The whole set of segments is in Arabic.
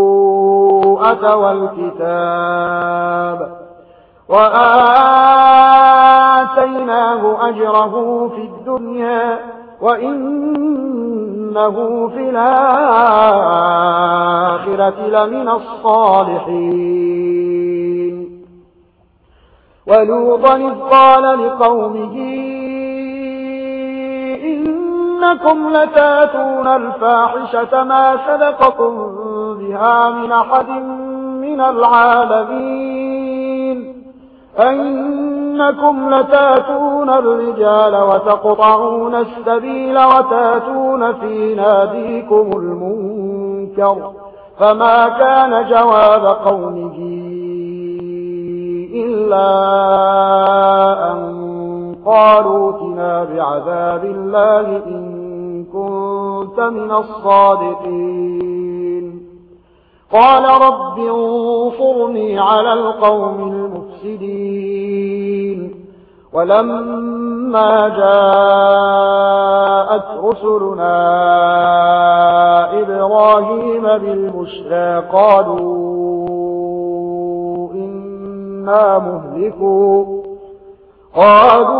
النبوءة والكتاب وآتيناه أجره في الدنيا وإنه في الآخرة لمن الصالحين. ولوطا قال لقومه إنكم لتأتون الفاحشة ما سبقكم بها من أحد من العالمين. أنكم لتأتون الرجال وتقطعون السبيل وتأتون في ناديكم المنكر فما كان جواب قومه إلا أن قالوا اتنا بعذاب الله إن كنت من الصادقين. قال رب انصرني على القوم المفسدين. ولما جاءت رسلنا إبراهيم بالبشرى قالوا إنا مهلكوا قالوا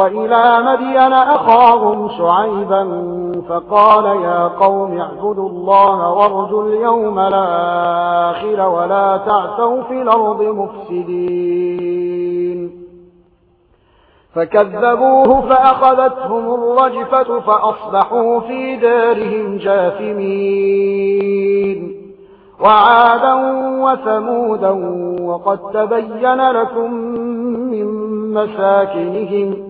وإلى مدين أخاهم شعيبا فقال يا قوم اعبدوا الله وارجوا اليوم الآخر ولا تعتوا في الأرض مفسدين. فكذبوه فأخذتهم الرجفة فأصبحوا في دارهم جاثمين. وعادا وثمودا وقد تبين لكم من مساكنهم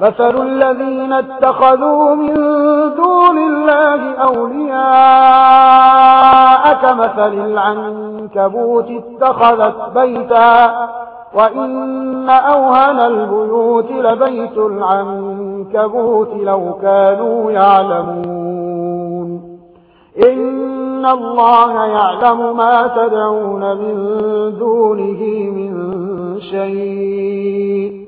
مثل الذين اتخذوا من دون الله أولياء كمثل العنكبوت اتخذت بيتا وإن أوهن البيوت لبيت العنكبوت لو كانوا يعلمون إن الله يعلم ما تدعون من دونه من شيء